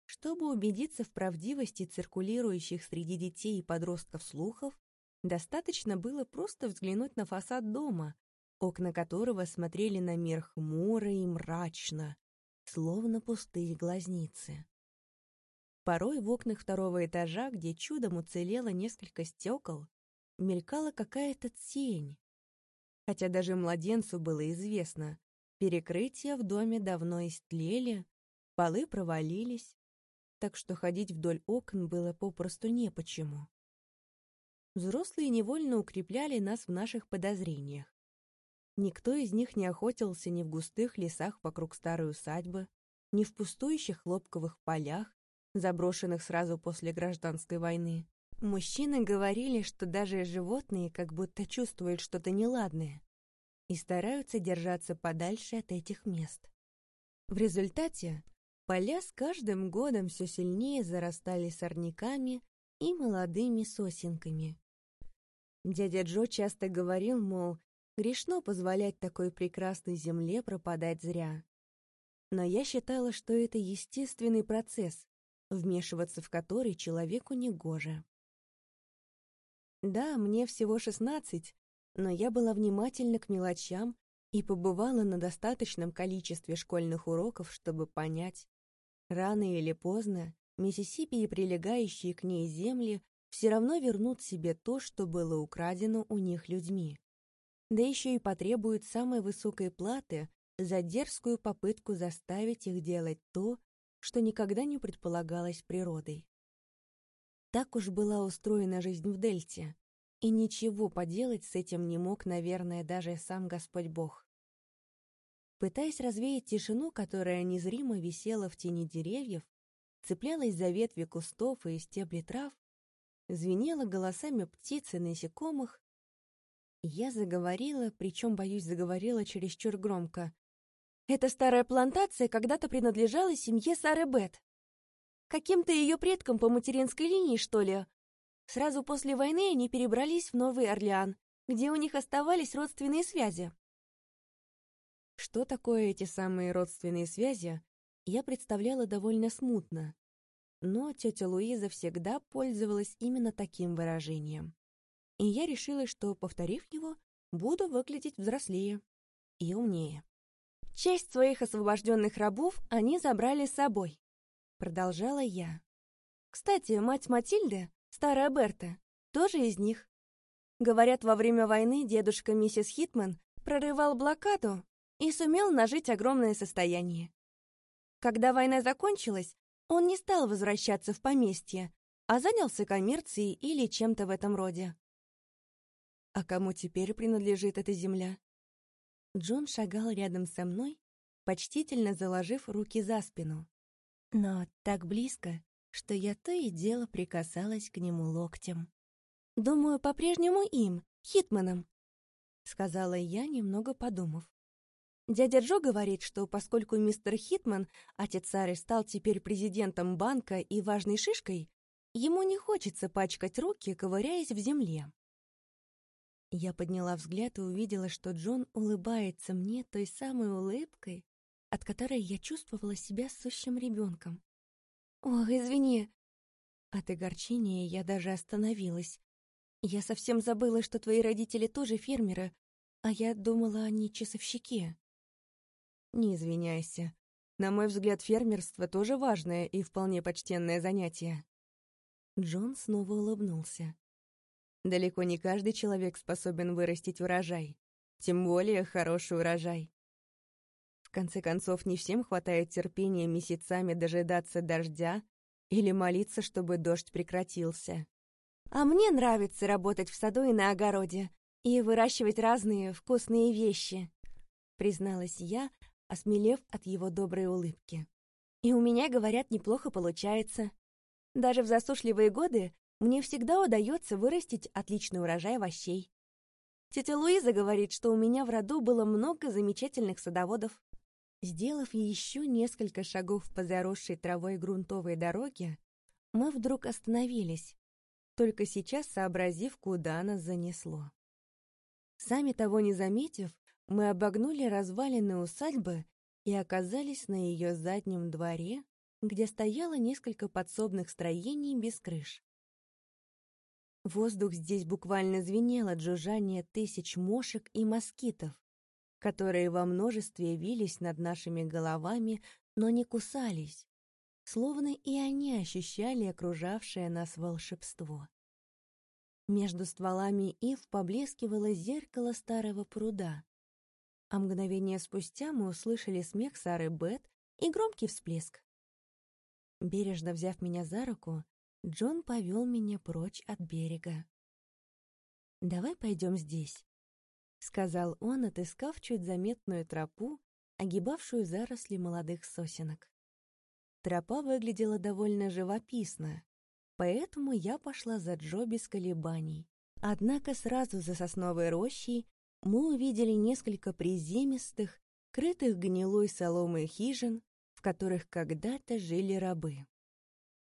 Чтобы убедиться в правдивости циркулирующих среди детей и подростков слухов, достаточно было просто взглянуть на фасад дома, окна которого смотрели на мир хмуро и мрачно, словно пустые глазницы. Порой в окнах второго этажа, где чудом уцелело несколько стекол, мелькала какая-то тень. Хотя даже младенцу было известно, перекрытия в доме давно истлели, полы провалились, так что ходить вдоль окон было попросту не почему. Взрослые невольно укрепляли нас в наших подозрениях. Никто из них не охотился ни в густых лесах вокруг старой усадьбы, ни в пустующих хлопковых полях, заброшенных сразу после гражданской войны. Мужчины говорили, что даже животные как будто чувствуют что-то неладное и стараются держаться подальше от этих мест. В результате поля с каждым годом все сильнее зарастали сорняками и молодыми сосенками. Дядя Джо часто говорил, мол, Грешно позволять такой прекрасной земле пропадать зря. Но я считала, что это естественный процесс, вмешиваться в который человеку не гоже. Да, мне всего шестнадцать, но я была внимательна к мелочам и побывала на достаточном количестве школьных уроков, чтобы понять, рано или поздно Миссисипи и прилегающие к ней земли все равно вернут себе то, что было украдено у них людьми да еще и потребует самой высокой платы за дерзкую попытку заставить их делать то, что никогда не предполагалось природой. Так уж была устроена жизнь в Дельте, и ничего поделать с этим не мог, наверное, даже сам Господь Бог. Пытаясь развеять тишину, которая незримо висела в тени деревьев, цеплялась за ветви кустов и стебли трав, звенела голосами птиц и насекомых, я заговорила, причем, боюсь, заговорила чересчур громко. Эта старая плантация когда-то принадлежала семье Сары Бет. Каким-то ее предкам по материнской линии, что ли. Сразу после войны они перебрались в Новый Орлеан, где у них оставались родственные связи. Что такое эти самые родственные связи, я представляла довольно смутно. но тетя Луиза всегда пользовалась именно таким выражением. И я решила, что, повторив его, буду выглядеть взрослее и умнее. Часть своих освобожденных рабов они забрали с собой, продолжала я. Кстати, мать Матильды, старая Берта, тоже из них. Говорят, во время войны дедушка миссис Хитман прорывал блокаду и сумел нажить огромное состояние. Когда война закончилась, он не стал возвращаться в поместье, а занялся коммерцией или чем-то в этом роде. А кому теперь принадлежит эта земля? Джон шагал рядом со мной, почтительно заложив руки за спину. Но так близко, что я то и дело прикасалась к нему локтем. «Думаю, по-прежнему им, Хитманом», — сказала я, немного подумав. Дядя Джо говорит, что поскольку мистер Хитман, отец Сары, стал теперь президентом банка и важной шишкой, ему не хочется пачкать руки, ковыряясь в земле. Я подняла взгляд и увидела, что Джон улыбается мне той самой улыбкой, от которой я чувствовала себя сущим ребенком. «Ох, извини!» От огорчения я даже остановилась. Я совсем забыла, что твои родители тоже фермеры, а я думала, они часовщики. Не извиняйся. На мой взгляд, фермерство тоже важное и вполне почтенное занятие. Джон снова улыбнулся. Далеко не каждый человек способен вырастить урожай, тем более хороший урожай. В конце концов, не всем хватает терпения месяцами дожидаться дождя или молиться, чтобы дождь прекратился. А мне нравится работать в саду и на огороде и выращивать разные вкусные вещи, призналась я, осмелев от его доброй улыбки. И у меня, говорят, неплохо получается. Даже в засушливые годы мне всегда удается вырастить отличный урожай овощей. Тетя Луиза говорит, что у меня в роду было много замечательных садоводов. Сделав еще несколько шагов по заросшей травой грунтовой дороге, мы вдруг остановились, только сейчас сообразив, куда нас занесло. Сами того не заметив, мы обогнули развалины усадьбы и оказались на ее заднем дворе, где стояло несколько подсобных строений без крыш. Воздух здесь буквально звенел от жужжания тысяч мошек и москитов, которые во множестве вились над нашими головами, но не кусались, словно и они ощущали окружавшее нас волшебство. Между стволами ив поблескивало зеркало старого пруда, а мгновение спустя мы услышали смех Сары Бет и громкий всплеск. Бережно взяв меня за руку, Джон повел меня прочь от берега. «Давай пойдем здесь», — сказал он, отыскав чуть заметную тропу, огибавшую заросли молодых сосенок. Тропа выглядела довольно живописно, поэтому я пошла за Джо без колебаний. Однако сразу за сосновой рощей мы увидели несколько приземистых, крытых гнилой соломой хижин, в которых когда-то жили рабы.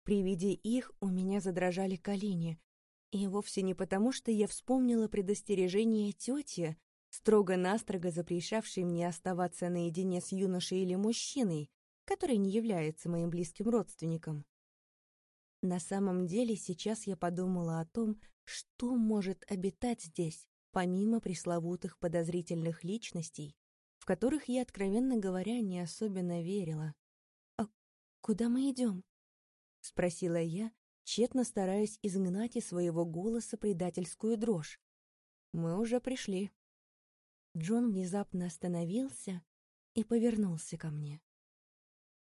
При виде их у меня задрожали колени, и вовсе не потому, что я вспомнила предостережение тети, строго-настрого запрещавшей мне оставаться наедине с юношей или мужчиной, который не является моим близким родственником. На самом деле сейчас я подумала о том, что может обитать здесь, помимо пресловутых подозрительных личностей, в которых я, откровенно говоря, не особенно верила. «А куда мы идем?» — спросила я, тщетно стараясь изгнать из своего голоса предательскую дрожь. «Мы уже пришли». Джон внезапно остановился и повернулся ко мне.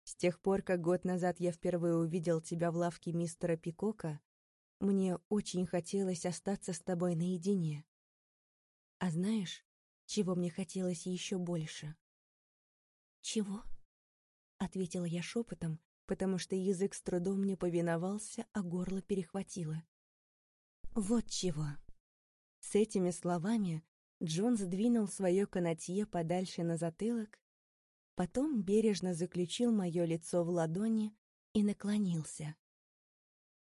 «С тех пор, как год назад я впервые увидел тебя в лавке мистера Пикока, мне очень хотелось остаться с тобой наедине. А знаешь, чего мне хотелось еще больше? «Чего?» — ответила я шепотом, потому что язык с трудом мне повиновался, а горло перехватило. «Вот чего!» С этими словами Джон сдвинул свое канатье подальше на затылок, потом бережно заключил мое лицо в ладони и наклонился.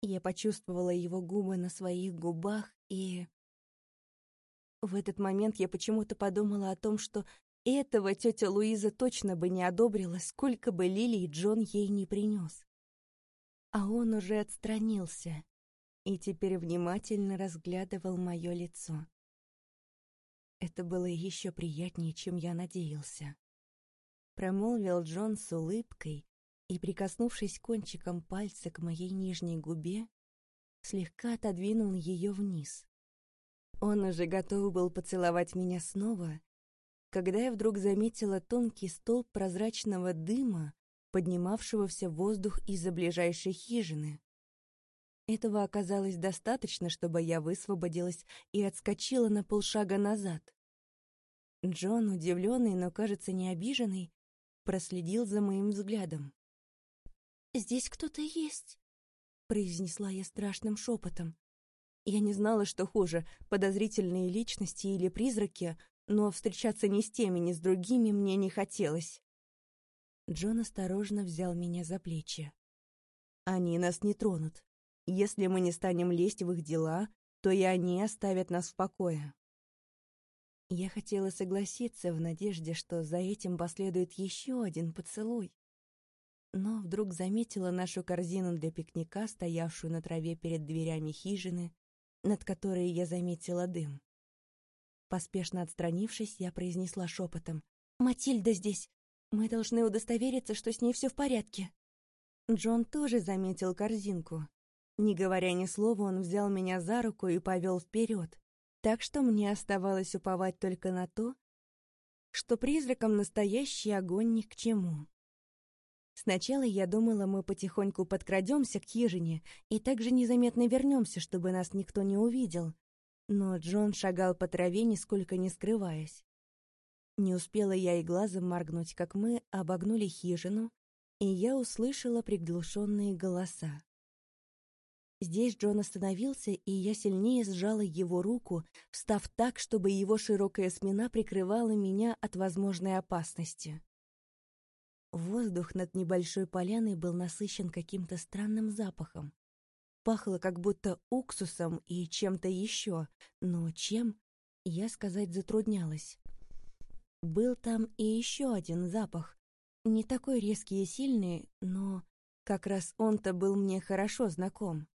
Я почувствовала его губы на своих губах и... В этот момент я почему-то подумала о том, что этого тетя Луиза точно бы не одобрила, сколько бы лилий Джон ей не принес. а он уже отстранился и теперь внимательно разглядывал мое лицо. Это было еще приятнее, чем я надеялся. Промолвил Джон с улыбкой и, прикоснувшись кончиком пальца к моей нижней губе, слегка отодвинул ее вниз. Он уже готов был поцеловать меня снова, когда я вдруг заметила тонкий столб прозрачного дыма, поднимавшегося в воздух из-за ближайшей хижины. Этого оказалось достаточно, чтобы я высвободилась и отскочила на полшага назад. Джон, удивленный, но, кажется, не обиженный, проследил за моим взглядом. «Здесь кто-то есть», — произнесла я страшным шепотом. Я не знала, что хуже, подозрительные личности или призраки, но встречаться ни с теми, ни с другими мне не хотелось. Джон осторожно взял меня за плечи. «Они нас не тронут. Если мы не станем лезть в их дела, то и они оставят нас в покое». Я хотела согласиться в надежде, что за этим последует еще один поцелуй. Но вдруг заметила нашу корзину для пикника, стоявшую на траве перед дверями хижины, над которой я заметила дым. Поспешно отстранившись, я произнесла шепотом. «Матильда здесь! Мы должны удостовериться, что с ней все в порядке!» Джон тоже заметил корзинку. Не говоря ни слова, он взял меня за руку и повел вперед, так что мне оставалось уповать только на то, что призракам настоящий огонь ни к чему. Сначала я думала, мы потихоньку подкрадемся к хижине и также незаметно вернемся, чтобы нас никто не увидел. Но Джон шагал по траве, нисколько не скрываясь. Не успела я и глазом моргнуть, как мы обогнули хижину, и я услышала приглушенные голоса. Здесь Джон остановился, и я сильнее сжала его руку, встав так, чтобы его широкая спина прикрывала меня от возможной опасности. Воздух над небольшой поляной был насыщен каким-то странным запахом. Пахло как будто уксусом и чем-то еще, но чем, я сказать затруднялась. Был там и еще один запах, не такой резкий и сильный, но как раз он-то был мне хорошо знаком.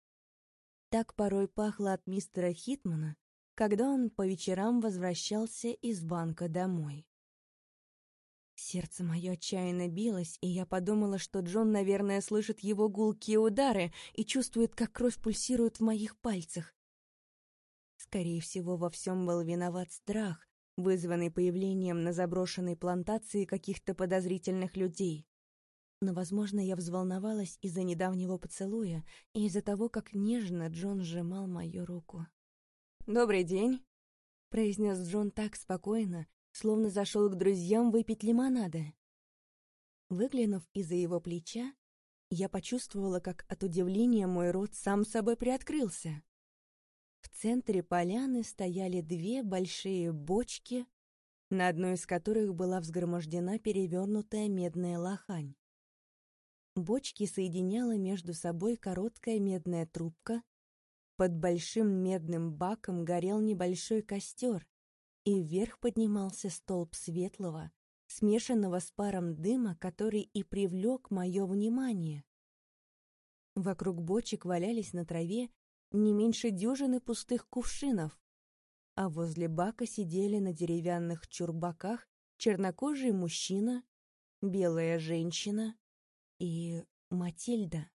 Так порой пахло от мистера Хитмана, когда он по вечерам возвращался из банка домой. Сердце мое отчаянно билось, и я подумала, что Джон, наверное, слышит его гулкие удары и чувствует, как кровь пульсирует в моих пальцах. Скорее всего, во всем был виноват страх, вызванный появлением на заброшенной плантации каких-то подозрительных людей. Но, возможно, я взволновалась из-за недавнего поцелуя и из-за того, как нежно Джон сжимал мою руку. «Добрый день», — произнес Джон так спокойно, словно зашел к друзьям выпить лимонада. Выглянув из-за его плеча, я почувствовала, как от удивления мой рот сам собой приоткрылся. В центре поляны стояли две большие бочки, на одной из которых была взгромождена перевернутая медная лохань. Бочки соединяла между собой короткая медная трубка, под большим медным баком горел небольшой костер, и вверх поднимался столб светлого, смешанного с паром дыма, который и привлек мое внимание. Вокруг бочек валялись на траве не меньше дюжины пустых кувшинов, а возле бака сидели на деревянных чурбаках чернокожий мужчина, белая женщина и Матильда.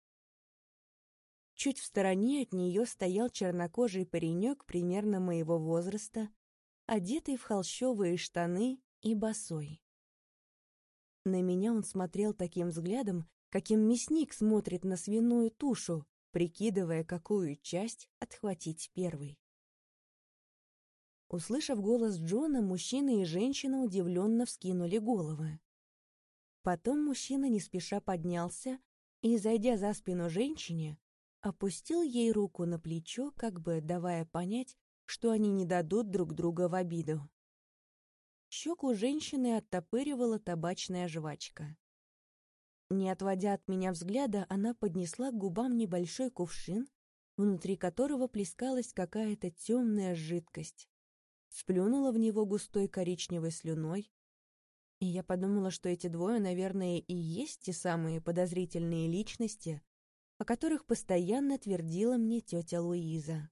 Чуть в стороне от нее стоял чернокожий паренек примерно моего возраста, одетый в холщовые штаны и босой. На меня он смотрел таким взглядом, каким мясник смотрит на свиную тушу, прикидывая, какую часть отхватить первой. Услышав голос Джона, мужчина и женщина удивленно вскинули головы. Потом мужчина не спеша поднялся и, зайдя за спину женщине, опустил ей руку на плечо, как бы давая понять, что они не дадут друг друга в обиду. Щеку женщины оттопыривала табачная жвачка. Не отводя от меня взгляда, она поднесла к губам небольшой кувшин, внутри которого плескалась какая-то темная жидкость. Сплюнула в него густой коричневой слюной, и я подумала, что эти двое, наверное, и есть те самые подозрительные личности, о которых постоянно твердила мне тетя Луиза.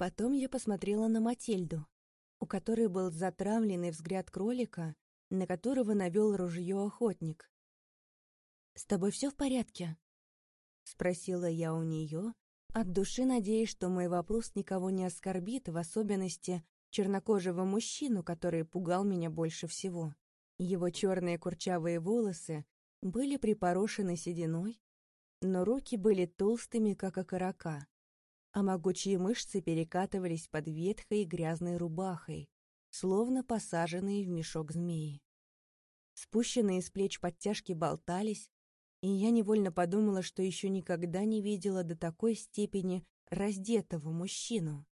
Потом я посмотрела на Матильду, у которой был затравленный взгляд кролика, на которого навел ружье охотник. «С тобой все в порядке?» — спросила я у нее, от души надеясь, что мой вопрос никого не оскорбит, в особенности чернокожего мужчину, который пугал меня больше всего. Его черные курчавые волосы были припорошены сединой, но руки были толстыми, как окорока, а могучие мышцы перекатывались под ветхой грязной рубахой, словно посаженные в мешок змеи. Спущенные с плеч подтяжки болтались, и я невольно подумала, что еще никогда не видела до такой степени раздетого мужчину.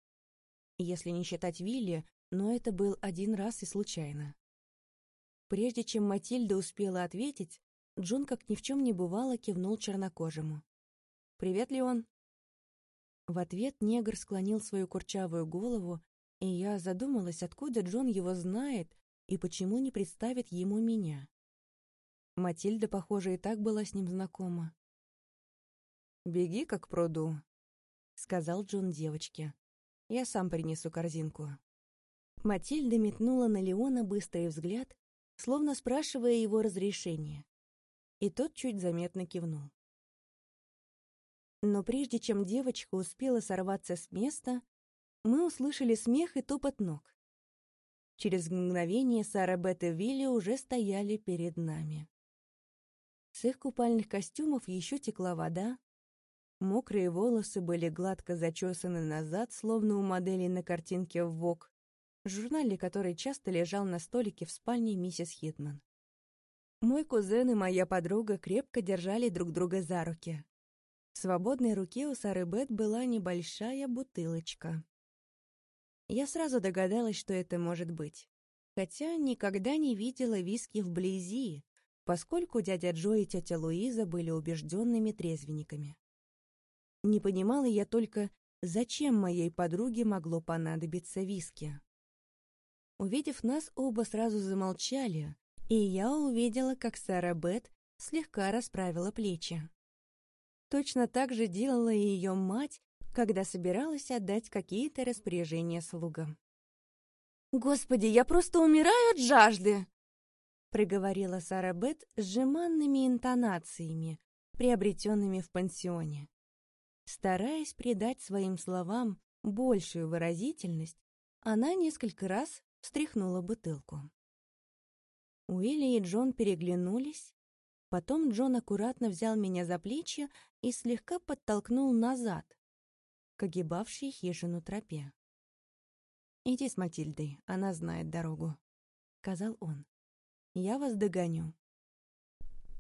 Если не считать Вилли, но это был один раз и случайно. Прежде чем Матильда успела ответить, Джон, как ни в чем не бывало, кивнул чернокожему. «Привет, Леон!» В ответ негр склонил свою курчавую голову, и я задумалась, откуда Джон его знает и почему не представит ему меня. Матильда, похоже, и так была с ним знакома. «Беги, как пруду», — сказал Джон девочке. «Я сам принесу корзинку». Матильда метнула на Леона быстрый взгляд, словно спрашивая его разрешения. И тот чуть заметно кивнул. Но прежде чем девочка успела сорваться с места, мы услышали смех и топот ног. Через мгновение Сара Бет и Вилли уже стояли перед нами. С их купальных костюмов еще текла вода. Мокрые волосы были гладко зачесаны назад, словно у модели на картинке в ВОК, журнале, который часто лежал на столике в спальне миссис Хитман. Мой кузен и моя подруга крепко держали друг друга за руки. В свободной руке у Сары Бет была небольшая бутылочка. Я сразу догадалась, что это может быть. Хотя никогда не видела виски вблизи, поскольку дядя Джо и тетя Луиза были убежденными трезвенниками. Не понимала я только, зачем моей подруге могло понадобиться виски. Увидев нас, оба сразу замолчали, и я увидела, как Сара Бет слегка расправила плечи. Точно так же делала и ее мать, когда собиралась отдать какие-то распоряжения слугам. «Господи, я просто умираю от жажды!» проговорила Сара Бет с жеманными интонациями, приобретенными в пансионе. Стараясь придать своим словам большую выразительность, она несколько раз встряхнула бутылку. Уилли и Джон переглянулись, потом Джон аккуратно взял меня за плечи и слегка подтолкнул назад, к огибавшей хижину тропе. «Иди с Матильдой, она знает дорогу», — сказал он. Я вас догоню».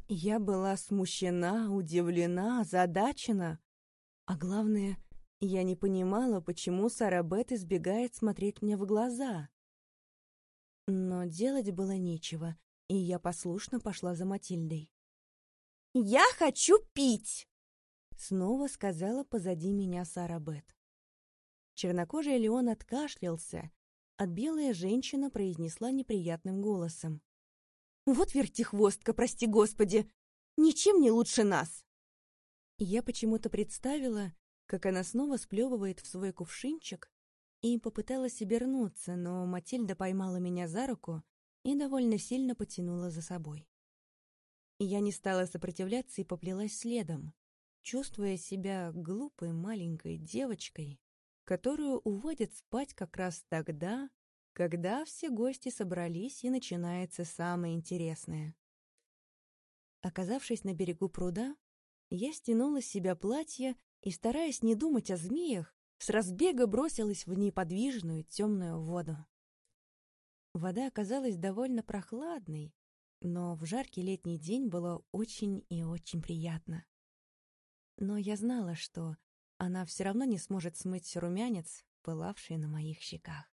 Я была смущена, удивлена, озадачена. А главное, я не понимала, почему Сара Бет избегает смотреть мне в глаза. Но делать было нечего, и я послушно пошла за Матильдой. «Я хочу пить!» Снова сказала позади меня Сара Бет. Чернокожий Леон откашлялся, а белая женщина произнесла неприятным голосом. Вот вертихвостка, прости господи! Ничем не лучше нас!» Я почему-то представила, как она снова сплевывает в свой кувшинчик, и попыталась обернуться, но Матильда поймала меня за руку и довольно сильно потянула за собой. Я не стала сопротивляться и поплелась следом, чувствуя себя глупой маленькой девочкой, которую уводят спать как раз тогда, когда все гости собрались и начинается самое интересное. Оказавшись на берегу пруда, я стянула с себя платье и, стараясь не думать о змеях, с разбега бросилась в неподвижную темную воду. Вода оказалась довольно прохладной, но в жаркий летний день было очень и очень приятно. Но я знала, что она все равно не сможет смыть румянец, пылавший на моих щеках.